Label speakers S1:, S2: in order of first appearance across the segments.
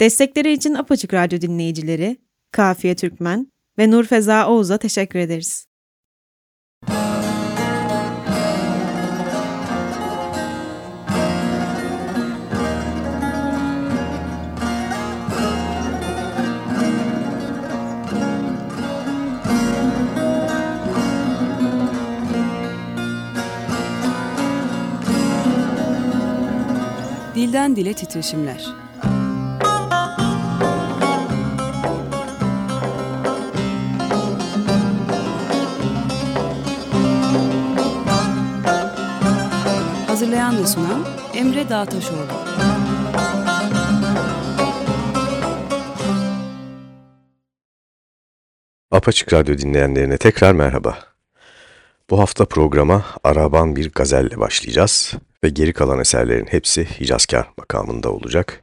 S1: Destekleri için Apaçık Radyo dinleyicileri Kafiye Türkmen ve Nur Feza Oğuz'a teşekkür ederiz.
S2: Dilden Dile Titreşimler Hazırlayan ve sunan Emre Dağtaşoğlu
S3: Apaçık Radyo dinleyenlerine tekrar merhaba. Bu hafta programa Araban bir gazelle başlayacağız ve geri kalan eserlerin hepsi Hicazkar makamında olacak.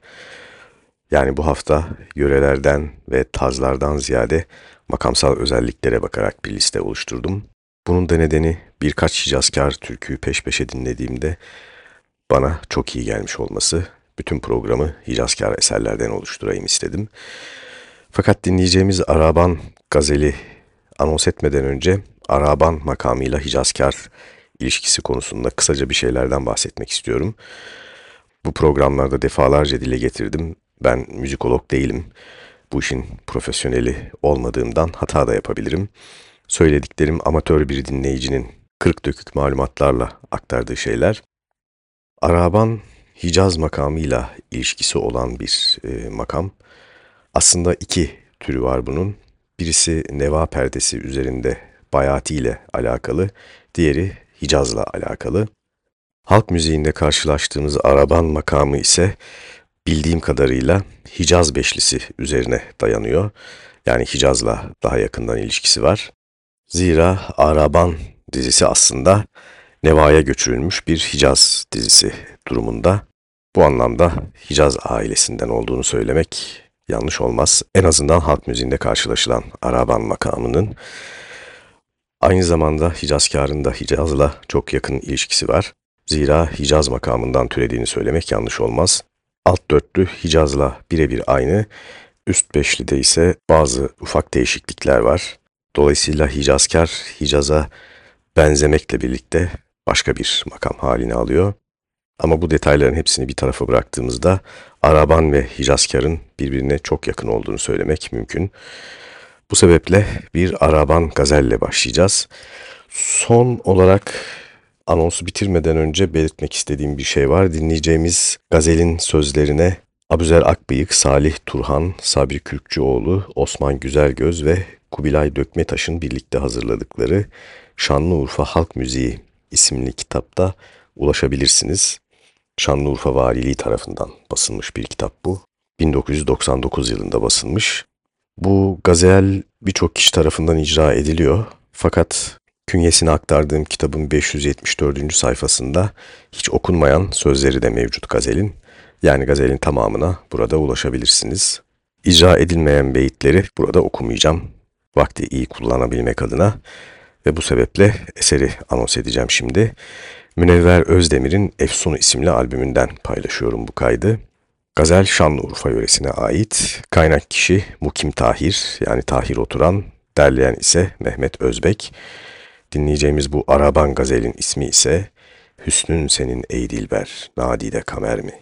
S3: Yani bu hafta yörelerden ve tazlardan ziyade makamsal özelliklere bakarak bir liste oluşturdum. Bunun da nedeni birkaç Hicazkar türküyü peş peşe dinlediğimde bana çok iyi gelmiş olması. Bütün programı Hicazkar eserlerden oluşturayım istedim. Fakat dinleyeceğimiz Araban gazeli anons etmeden önce Araban makamıyla Hicazkar ilişkisi konusunda kısaca bir şeylerden bahsetmek istiyorum. Bu programlarda defalarca dile getirdim. Ben müzikolog değilim. Bu işin profesyoneli olmadığımdan hata da yapabilirim. Söylediklerim amatör bir dinleyicinin kırk dökük malumatlarla aktardığı şeyler. Araban Hicaz makamıyla ilişkisi olan bir e, makam. Aslında iki türü var bunun. Birisi neva perdesi üzerinde bayati ile alakalı, diğeri Hicaz'la alakalı. Halk müziğinde karşılaştığımız Araban makamı ise bildiğim kadarıyla Hicaz beşlisi üzerine dayanıyor. Yani Hicaz'la daha yakından ilişkisi var. Zira Araban dizisi aslında Neva'ya göçürülmüş bir Hicaz dizisi durumunda. Bu anlamda Hicaz ailesinden olduğunu söylemek yanlış olmaz. En azından halk müziğinde karşılaşılan Araban makamının aynı zamanda Hicazkar'ın da Hicaz'la çok yakın ilişkisi var. Zira Hicaz makamından türediğini söylemek yanlış olmaz. Alt dörtlü Hicaz'la birebir aynı, üst beşlide ise bazı ufak değişiklikler var. Dolayısıyla Hicazkar, Hicaz'a benzemekle birlikte başka bir makam halini alıyor. Ama bu detayların hepsini bir tarafa bıraktığımızda Araban ve Hicazkar'ın birbirine çok yakın olduğunu söylemek mümkün. Bu sebeple bir Araban gazelle başlayacağız. Son olarak anonsu bitirmeden önce belirtmek istediğim bir şey var. Dinleyeceğimiz gazelin sözlerine Abuzer Akbıyık, Salih Turhan, Sabri Kürkçüoğlu, Osman Güzelgöz ve Kubilay Dökmetaş'ın birlikte hazırladıkları Şanlıurfa Halk Müziği isimli kitapta ulaşabilirsiniz. Şanlıurfa Valiliği tarafından basılmış bir kitap bu. 1999 yılında basılmış. Bu gazel birçok kişi tarafından icra ediliyor. Fakat künyesini aktardığım kitabın 574. sayfasında hiç okunmayan sözleri de mevcut gazelin. Yani gazelin tamamına burada ulaşabilirsiniz. İcra edilmeyen beyitleri burada okumayacağım. Vakti iyi kullanabilmek adına ve bu sebeple eseri anons edeceğim şimdi. Münevver Özdemir'in Efsun isimli albümünden paylaşıyorum bu kaydı. Gazel Şanlıurfa yöresine ait. Kaynak kişi Mukim Tahir yani Tahir Oturan. Derleyen ise Mehmet Özbek. Dinleyeceğimiz bu Araban gazelin ismi ise Hüsnün senin ey dilber, nadide kamer mi?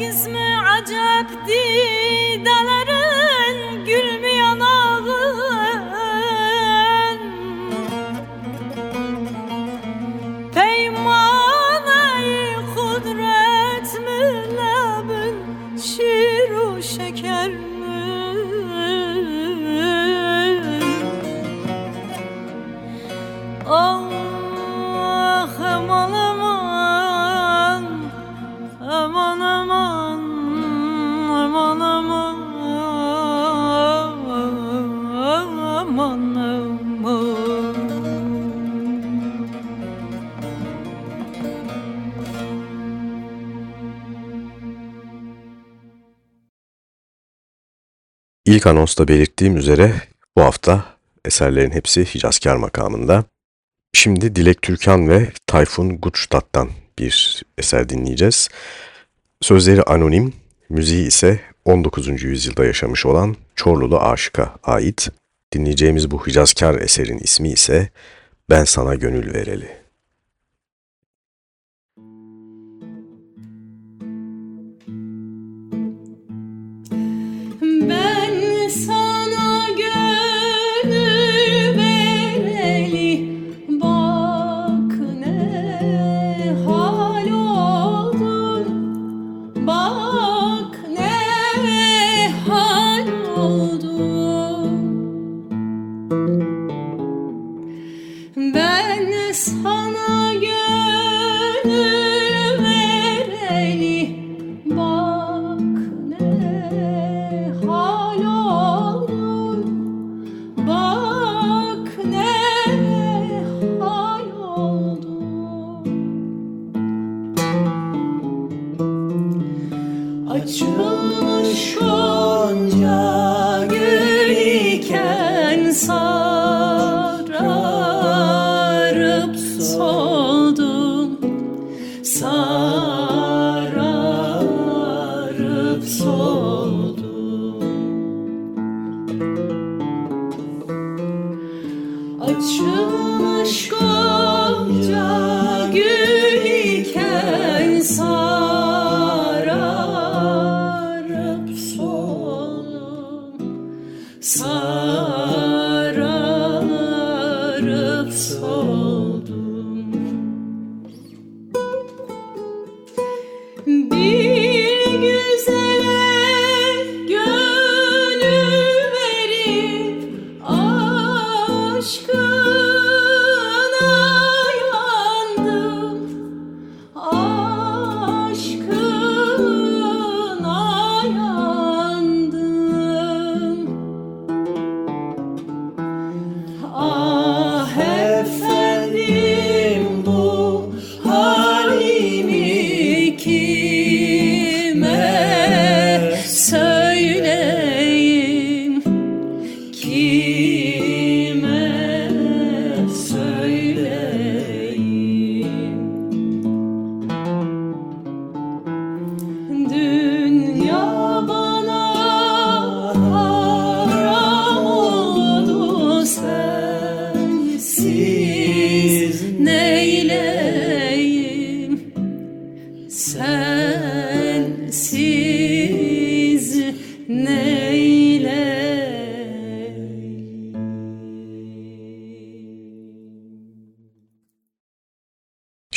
S4: قسمة عجبتي ديدة İlk anonsta belirttiğim üzere bu hafta eserlerin hepsi Hicazkar makamında. Şimdi Dilek Türkan ve Tayfun Gutstadt'tan bir eser dinleyeceğiz. Sözleri anonim, müziği ise 19. yüzyılda yaşamış olan Çorlulu Aşık'a ait. Dinleyeceğimiz bu Hicazkar eserin ismi ise Ben Sana Gönül Vereli.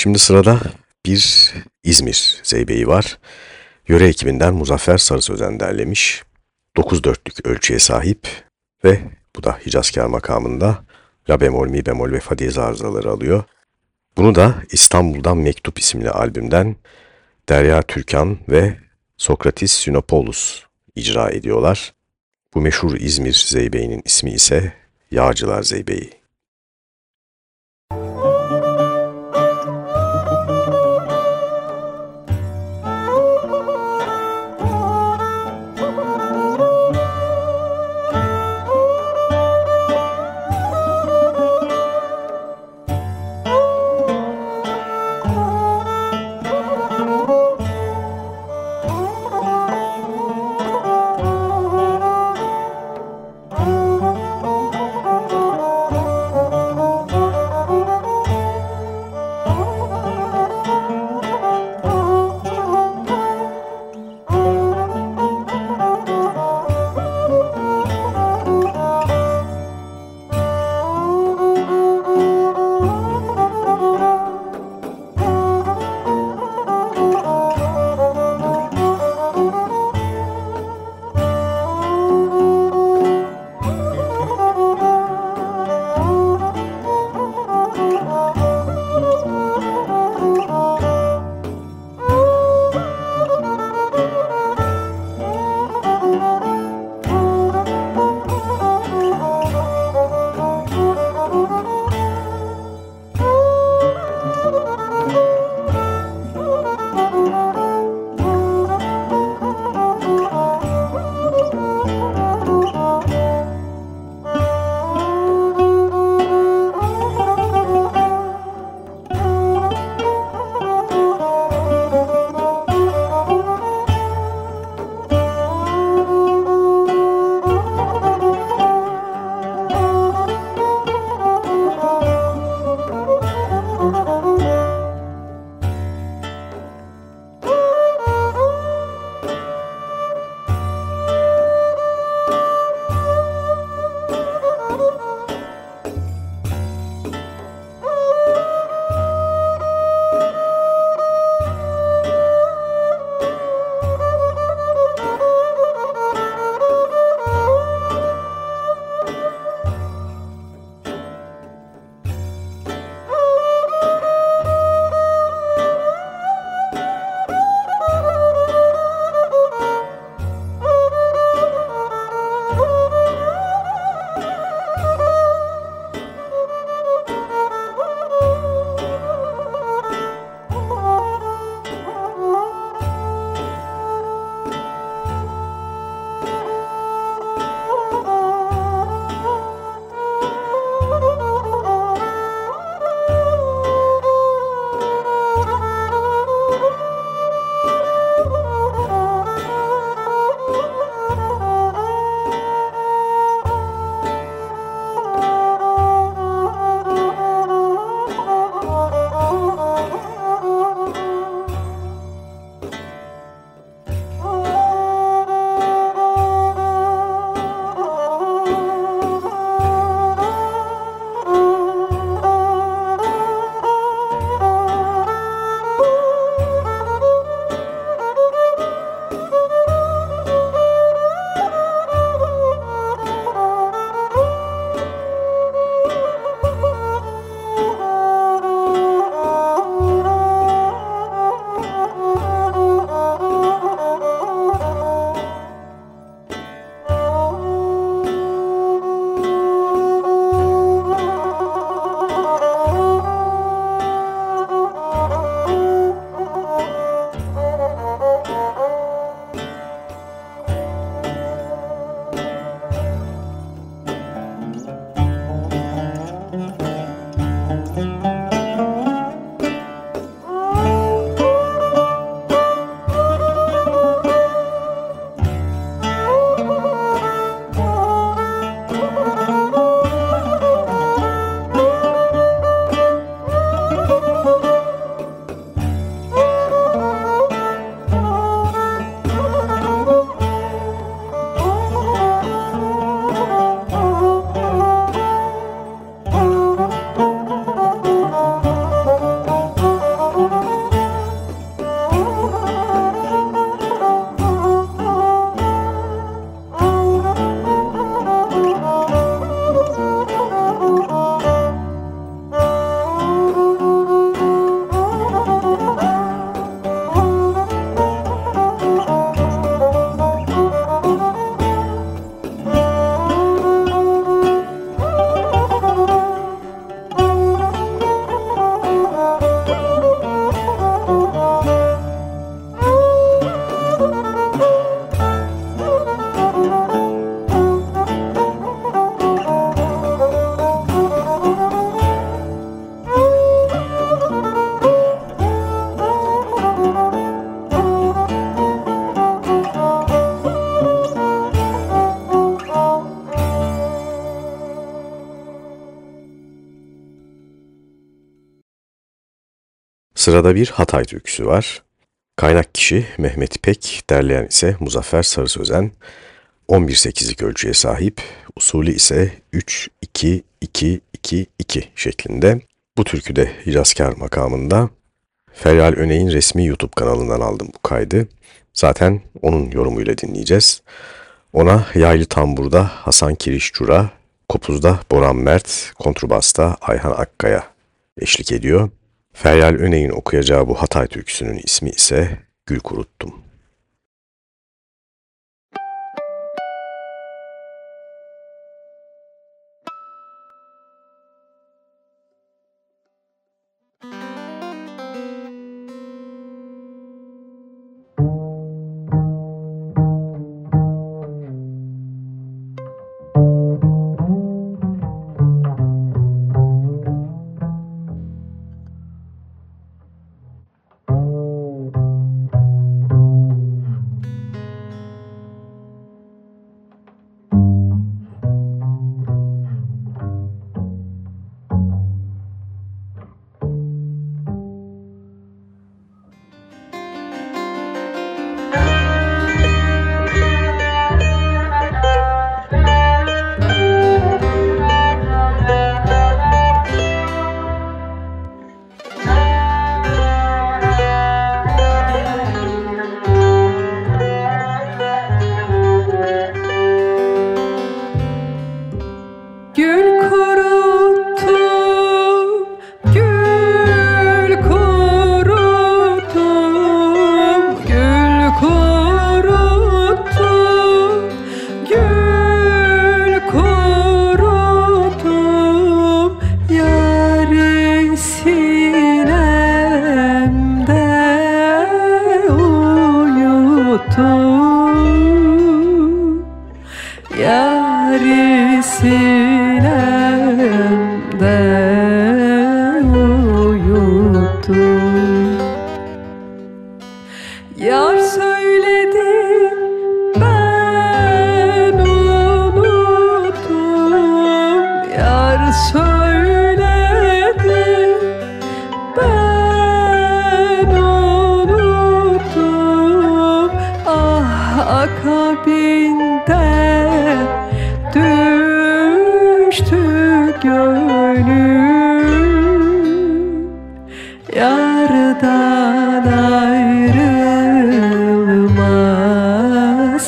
S4: Şimdi sırada bir İzmir zeybeği var. Yöre ekibinden Muzaffer Sarı Sözen derlemiş. 9 dörtlük ölçüye sahip ve bu da Hicazkar makamında La bemol, mi bemol ve fa diyez arızaları alıyor. Bunu da İstanbul'dan Mektup isimli albümden Derya Türkan ve Sokratis Sinopoulos icra ediyorlar. Bu meşhur İzmir Zeybeği'nin ismi ise Yağcılar Zeybeği.
S3: Sırada bir Hatay türküsü var. Kaynak kişi Mehmet İpek, derleyen ise Muzaffer Sarı Sözen. 11-8'lik ölçüye sahip, usulü ise 3-2-2-2-2 şeklinde. Bu türküde Hicazkar makamında Feryal Öney'in resmi YouTube kanalından aldım bu kaydı. Zaten onun yorumuyla dinleyeceğiz. Ona yaylı tamburda Hasan Kiriş kopuzda Boran Mert, kontrbasta Ayhan Akkaya eşlik ediyor. Feryal Öney'in okuyacağı bu Hatay türküsünün ismi ise Gül Kuruttum.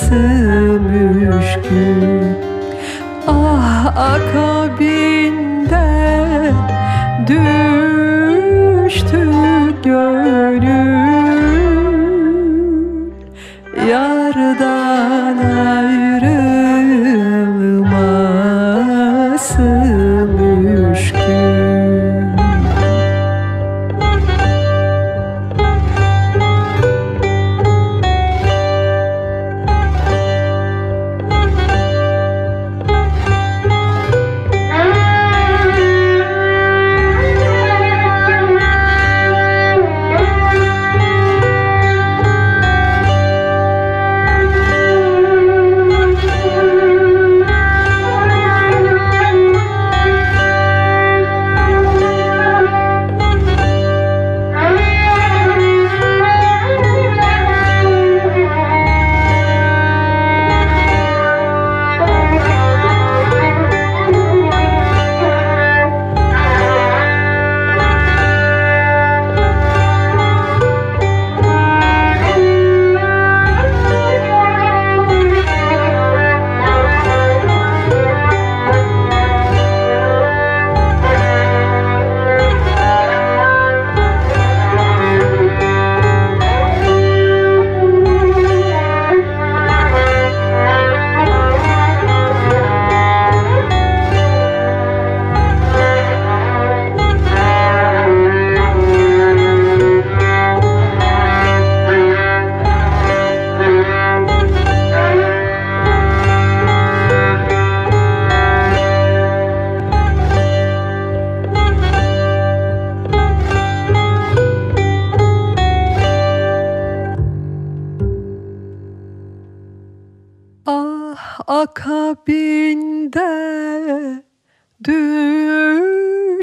S5: sığmış gün Ah akan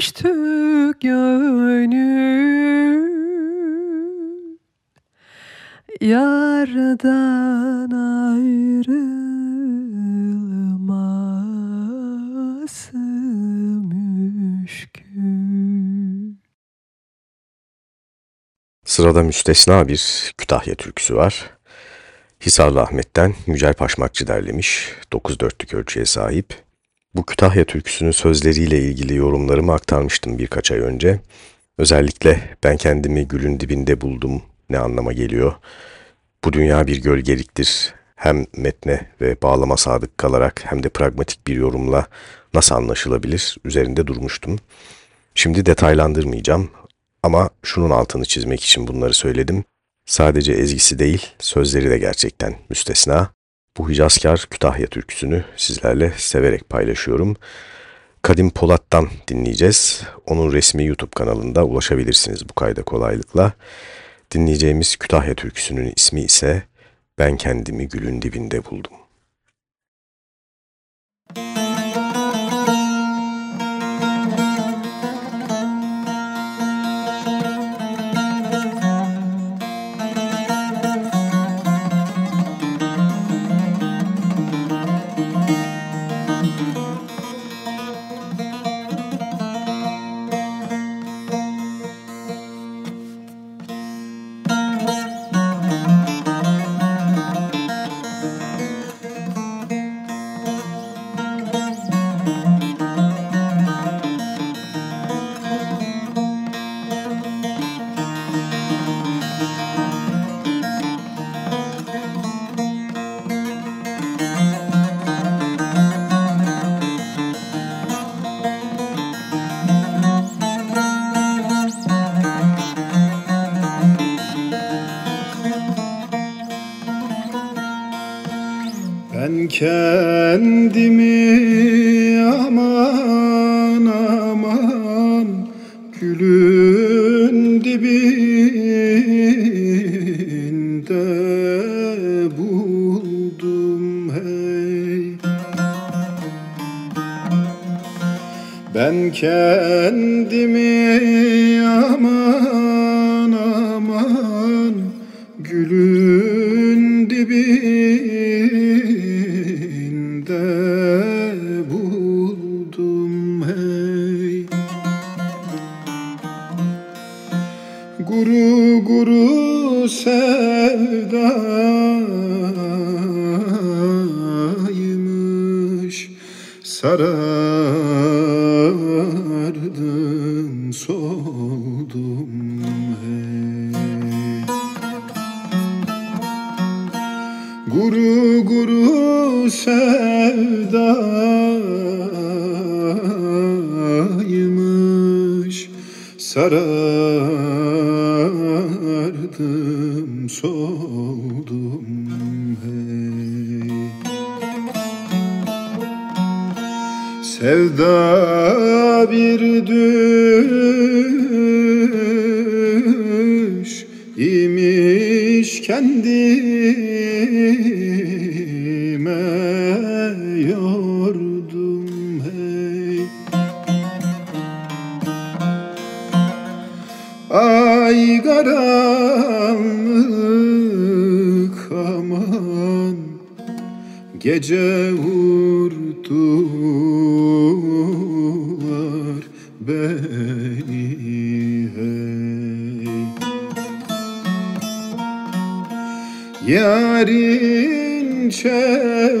S5: düştü gönül yardan ayrılması.
S3: Sırada müstesna bir Kütahya türküsü var. Hisarlı Ahmet'ten Yücel Paşmakçı derlemiş, 9 dörtlük ölçüye sahip. Bu Kütahya türküsünün sözleriyle ilgili yorumlarımı aktarmıştım birkaç ay önce. Özellikle ben kendimi gülün dibinde buldum ne anlama geliyor. Bu dünya bir gölgeliktir. Hem metne ve bağlama sadık kalarak hem de pragmatik bir yorumla nasıl anlaşılabilir üzerinde durmuştum. Şimdi detaylandırmayacağım ama şunun altını çizmek için bunları söyledim. Sadece ezgisi değil, sözleri de gerçekten müstesna. Bu Hicazkar Kütahya türküsünü sizlerle severek paylaşıyorum. Kadim Polat'tan dinleyeceğiz. Onun resmi YouTube kanalında ulaşabilirsiniz bu kayda kolaylıkla. Dinleyeceğimiz Kütahya türküsünün ismi ise Ben Kendimi Gülün Dibinde Buldum.
S6: Soldum hey. Sevda bir düş imiş kendime gece vurdular beni hey. Yarın çevresine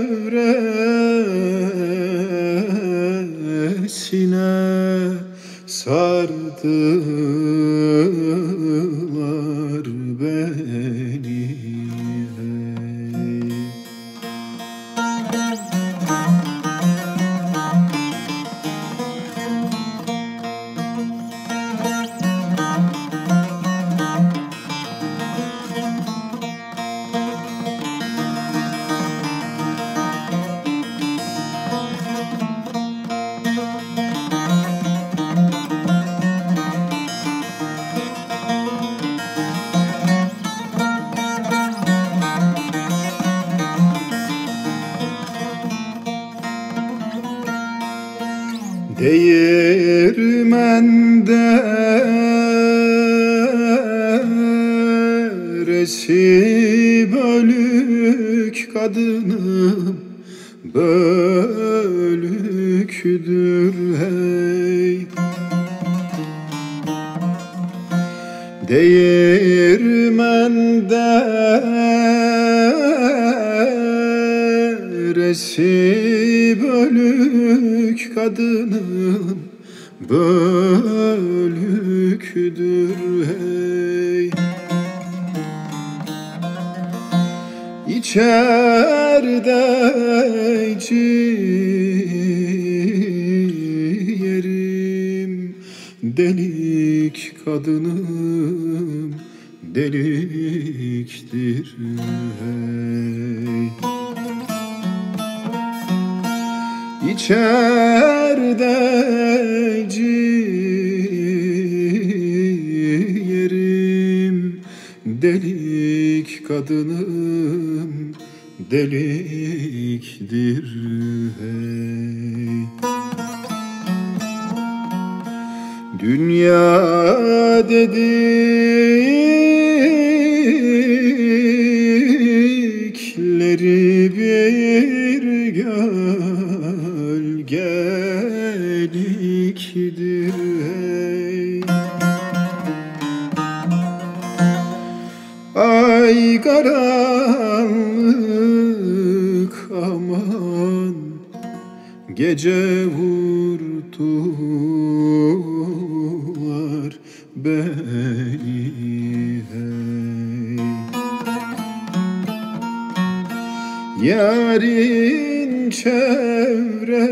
S6: bölüktür hey. Değirmende resi bölük kadınım. Bölüktür hey İçeride ciğerim. Delik kadınım deliktir hey. İçeride ciğerim delik kadınım deliktir hey. Dünya dedikleri bir gölgeliktir hey Ay karanlık aman Gece vurdular beni hey. Yarın çevresine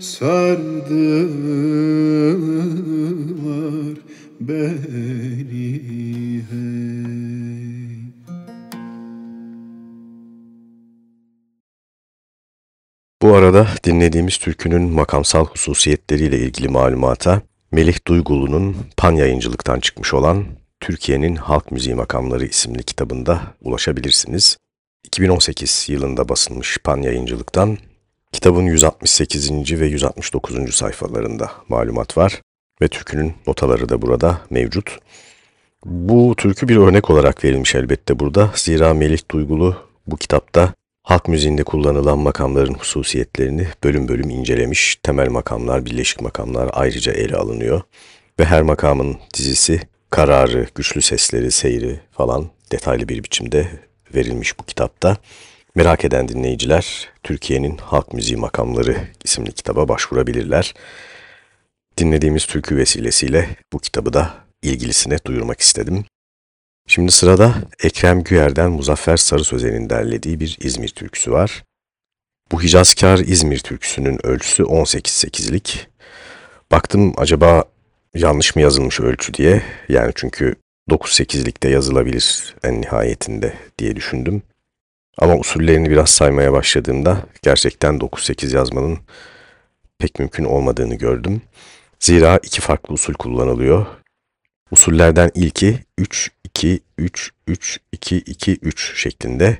S6: sardılar beni hey
S3: Bu arada dinlediğimiz türkünün makamsal hususiyetleriyle ilgili malumata Melih Duygulu'nun Pan yayıncılıktan çıkmış olan Türkiye'nin Halk Müziği Makamları isimli kitabında ulaşabilirsiniz. 2018 yılında basılmış Pan yayıncılıktan kitabın 168. ve 169. sayfalarında malumat var ve türkünün notaları da burada mevcut. Bu türkü bir örnek olarak verilmiş elbette burada. Zira Melih Duygulu bu kitapta halk müziğinde kullanılan makamların hususiyetlerini bölüm bölüm incelemiş. Temel makamlar, birleşik makamlar ayrıca ele alınıyor. Ve her makamın dizisi, kararı, güçlü sesleri, seyri falan detaylı bir biçimde verilmiş bu kitapta. Merak eden dinleyiciler Türkiye'nin Halk Müziği Makamları isimli kitaba başvurabilirler. Dinlediğimiz türkü vesilesiyle bu kitabı da ilgilisine duyurmak istedim. Şimdi sırada Ekrem Güyer'den Muzaffer Sarı Sözen'in derlediği bir İzmir türküsü var. Bu Hicazkar İzmir türküsünün ölçüsü 18-8'lik. Baktım acaba yanlış mı yazılmış ölçü diye. Yani çünkü 9-8'likte yazılabilir en nihayetinde diye düşündüm. Ama usullerini biraz saymaya başladığımda gerçekten 9-8 yazmanın pek mümkün olmadığını gördüm. Zira iki farklı usul kullanılıyor. Usullerden ilki 3-2-3-3-2-2-3 şeklinde.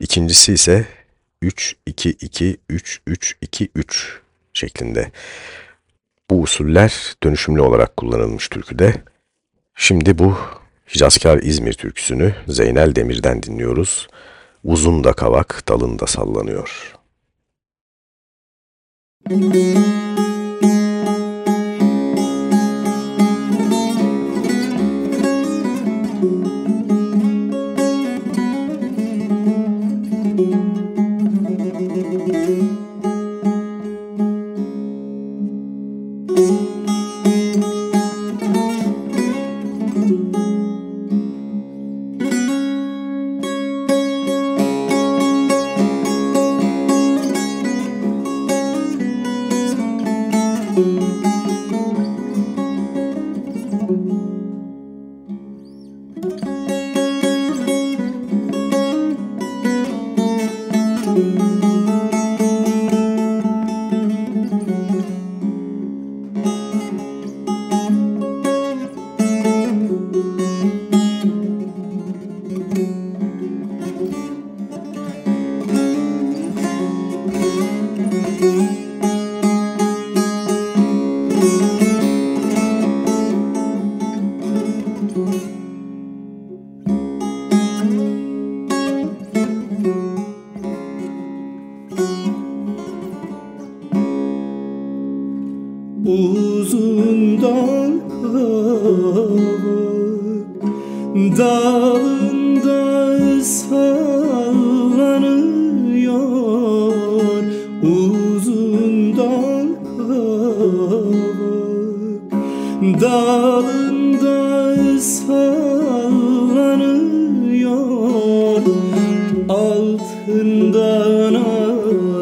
S3: İkincisi ise 3-2-2-3-3-2-3 şeklinde. Bu usuller dönüşümlü olarak kullanılmış türküde. Şimdi bu Hicazkar İzmir türküsünü Zeynel Demir'den dinliyoruz. Uzun da kavak dalında sallanıyor. Müzik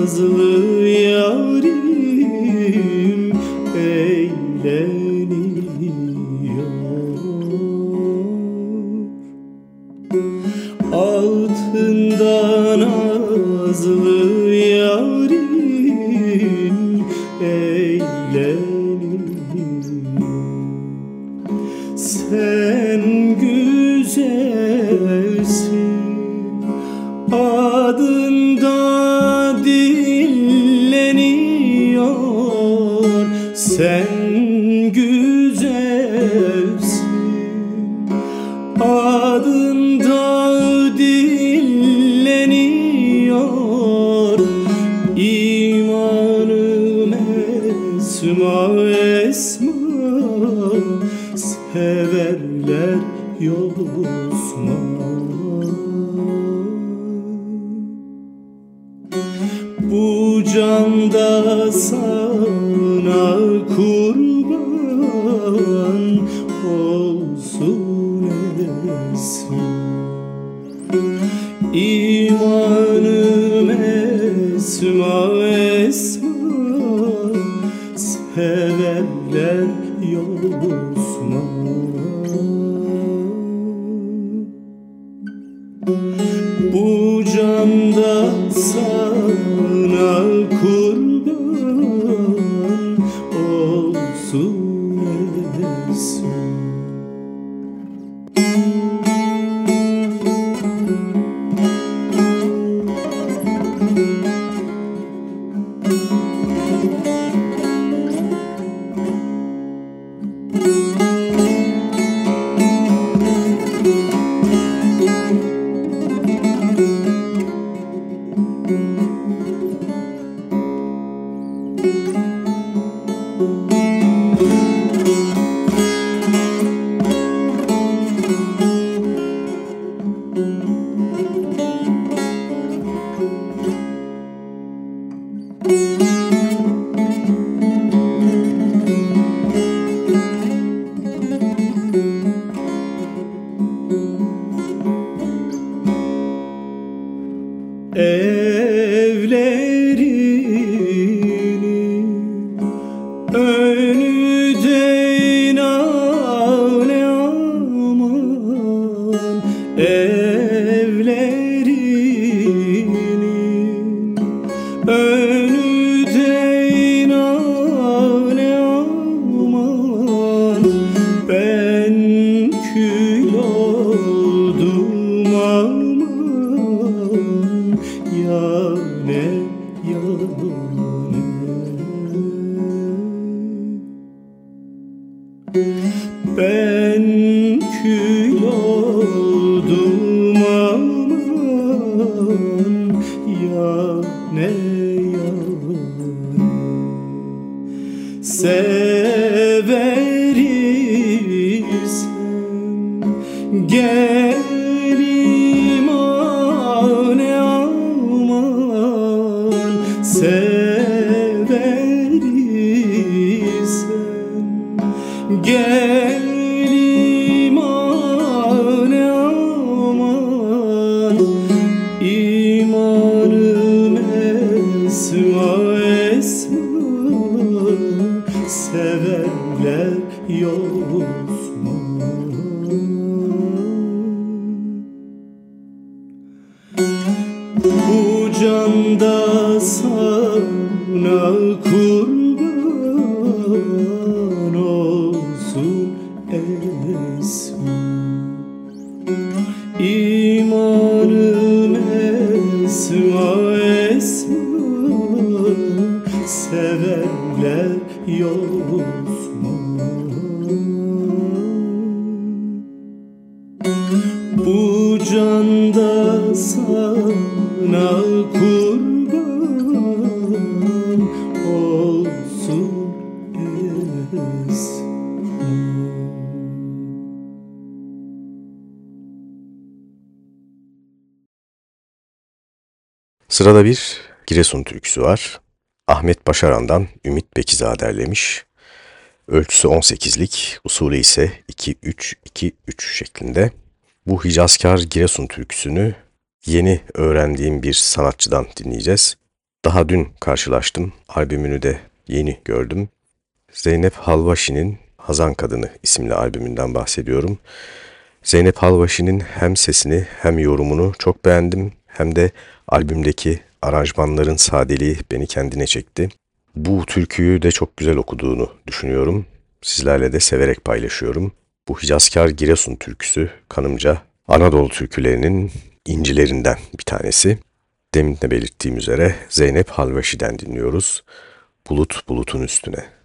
S7: yalnızlığı again.
S4: Sırada bir Giresun türküsü var. Ahmet Başaran'dan Ümit Bekiza derlemiş. Ölçüsü 18'lik, usulü ise 2-3-2-3 şeklinde. Bu Hicazkar Giresun türküsünü yeni öğrendiğim bir sanatçıdan dinleyeceğiz. Daha dün karşılaştım, albümünü de yeni gördüm. Zeynep Halvaşi'nin Hazan Kadını isimli albümünden bahsediyorum. Zeynep Halvaşi'nin hem sesini hem yorumunu çok beğendim hem de albümdeki aranjmanların sadeliği beni kendine çekti. Bu türküyü de çok güzel okuduğunu düşünüyorum. Sizlerle de severek paylaşıyorum. Bu Hicazkar Giresun türküsü kanımca Anadolu türkülerinin incilerinden bir tanesi. Demin de belirttiğim üzere Zeynep Halvaşi'den dinliyoruz. Bulut bulutun üstüne.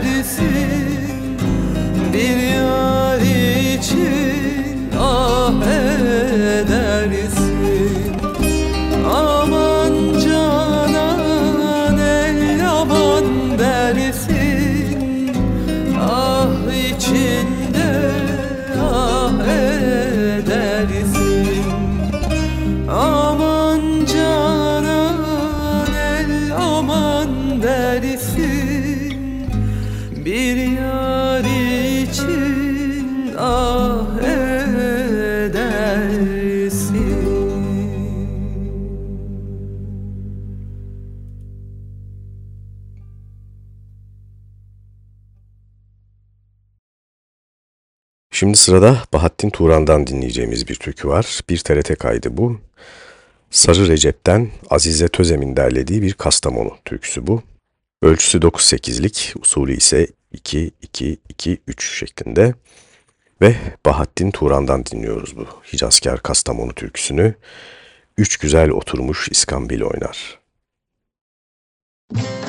S4: Aman dersin
S3: Şimdi sırada Bahattin Turan'dan dinleyeceğimiz bir türkü var. Bir TRT kaydı bu. Sarı Recep'ten Azize Tözem'in derlediği bir Kastamonu türküsü bu. Ölçüsü 9-8'lik, usulü ise 2-2-2-3 şeklinde. Ve Bahattin Turan'dan dinliyoruz bu Hicazkar Kastamonu türküsünü. Üç güzel oturmuş İskambil oynar.
S7: Üç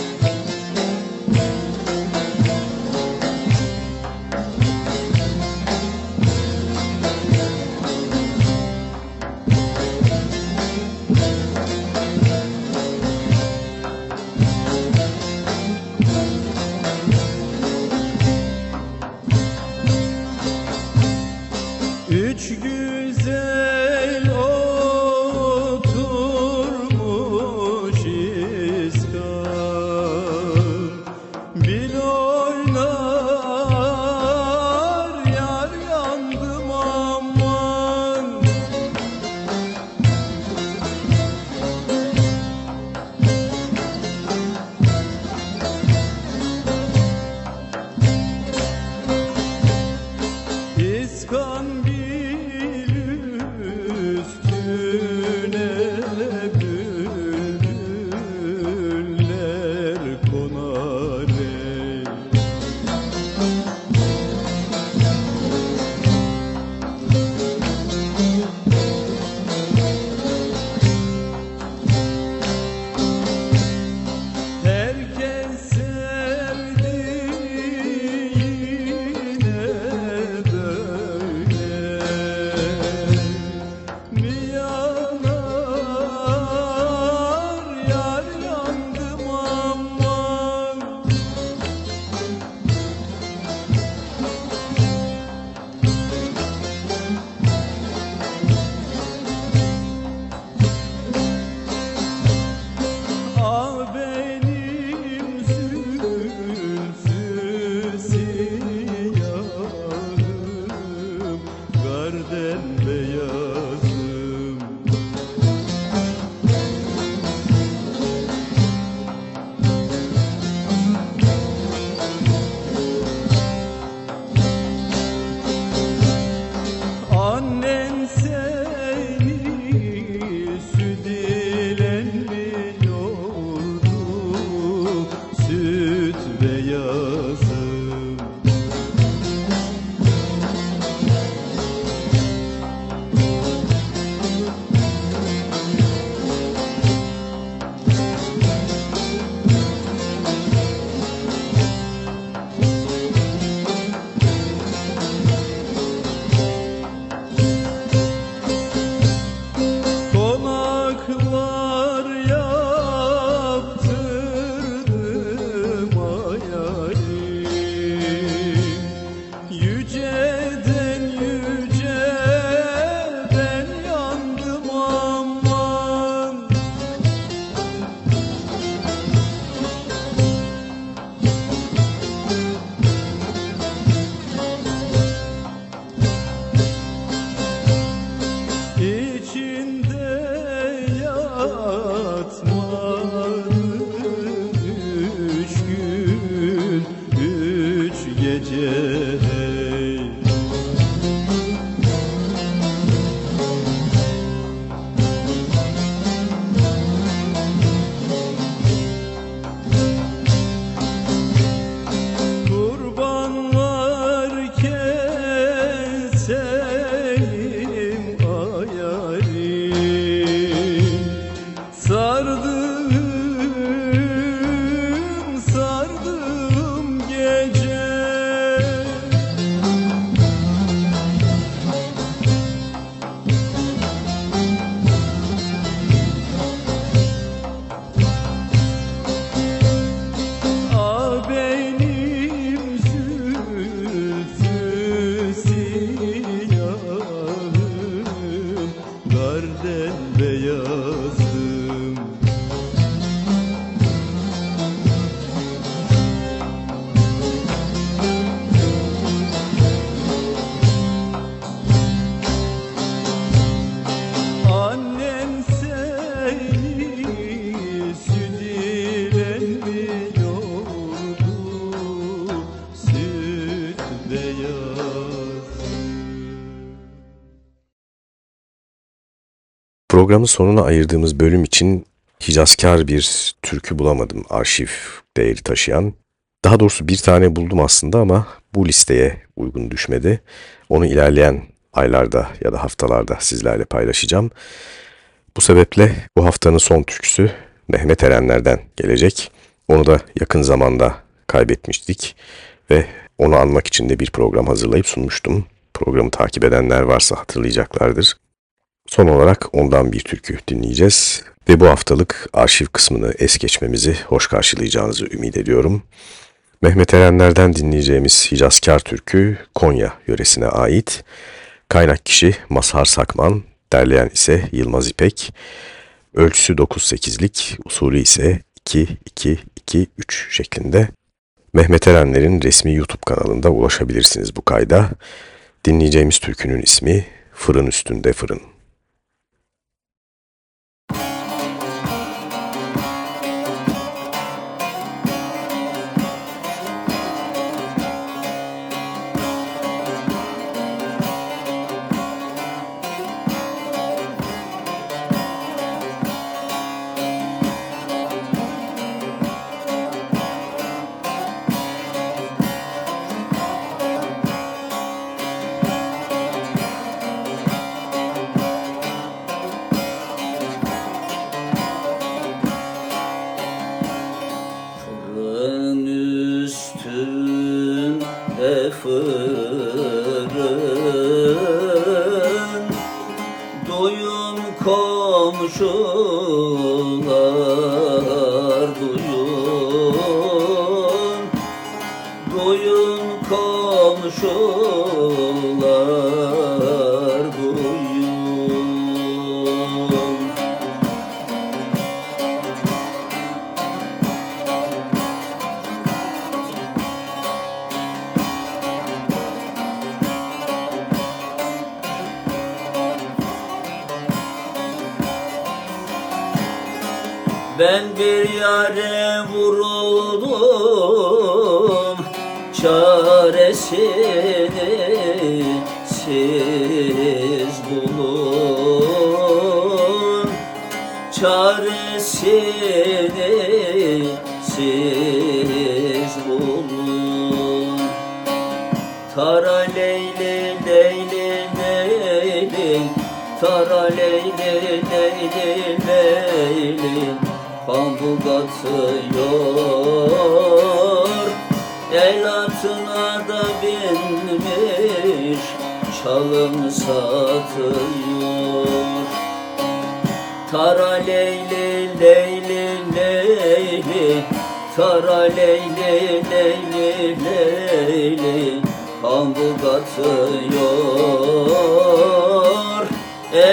S3: Programın sonuna ayırdığımız bölüm için Hicazkar bir türkü bulamadım arşiv değeri taşıyan. Daha doğrusu bir tane buldum aslında ama bu listeye uygun düşmedi. Onu ilerleyen aylarda ya da haftalarda sizlerle paylaşacağım. Bu sebeple bu haftanın son türküsü Mehmet Erenler'den gelecek. Onu da yakın zamanda kaybetmiştik ve onu anmak için de bir program hazırlayıp sunmuştum. Programı takip edenler varsa hatırlayacaklardır. Son olarak ondan bir türkü dinleyeceğiz ve bu haftalık arşiv kısmını es geçmemizi hoş karşılayacağınızı ümit ediyorum. Mehmet Erenler'den dinleyeceğimiz Hicazkar türkü Konya yöresine ait. Kaynak kişi Mazhar Sakman, derleyen ise Yılmaz İpek. Ölçüsü 9-8'lik, usulü ise 2-2-2-3 şeklinde. Mehmet Erenler'in resmi YouTube kanalında ulaşabilirsiniz bu kayda. Dinleyeceğimiz türkünün ismi Fırın Üstünde Fırın.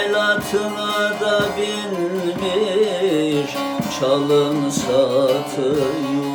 S8: El atına da binmiş Çalın satıyor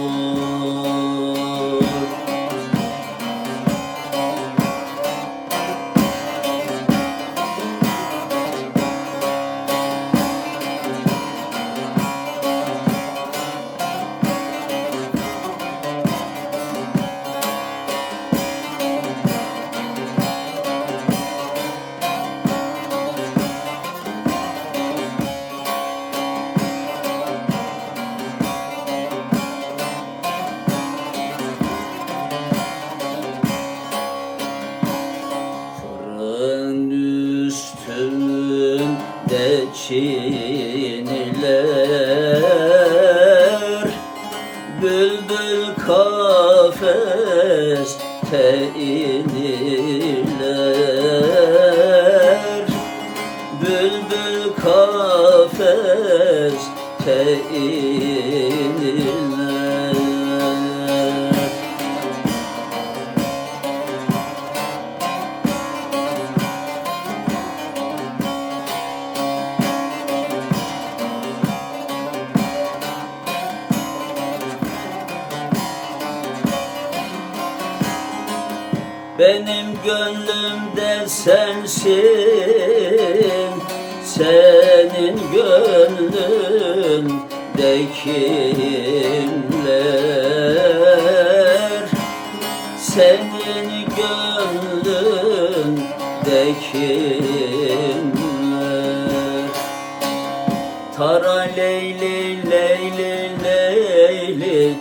S8: leyli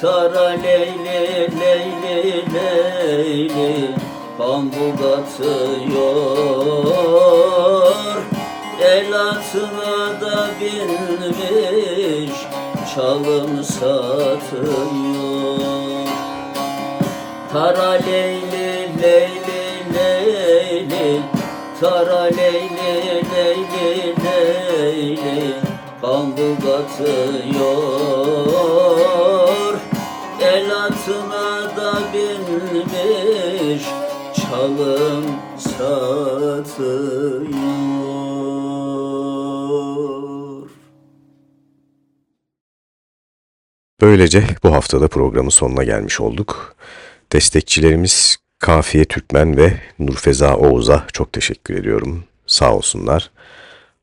S8: Tara leyli leyli leyli. Bambu atıyor El atına da binmiş Çalım satıyor. Tara leyli leyli leyli Tara leyli leyli leyli Bambu batıyor El atına da binmiş Çalım satıyor
S3: Böylece bu haftada programın sonuna gelmiş olduk. Destekçilerimiz Kafiye Türkmen ve Nurfeza Oğuz'a çok teşekkür ediyorum. Sağ olsunlar.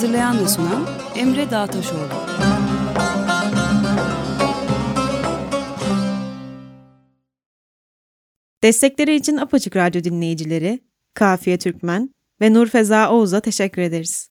S2: Hazırlayan ve sunan Emre Dağtaşoğlu.
S1: Destekleri için Apaçık Radyo dinleyicileri Kafiye Türkmen ve Nur Feza Oğuz'a teşekkür ederiz.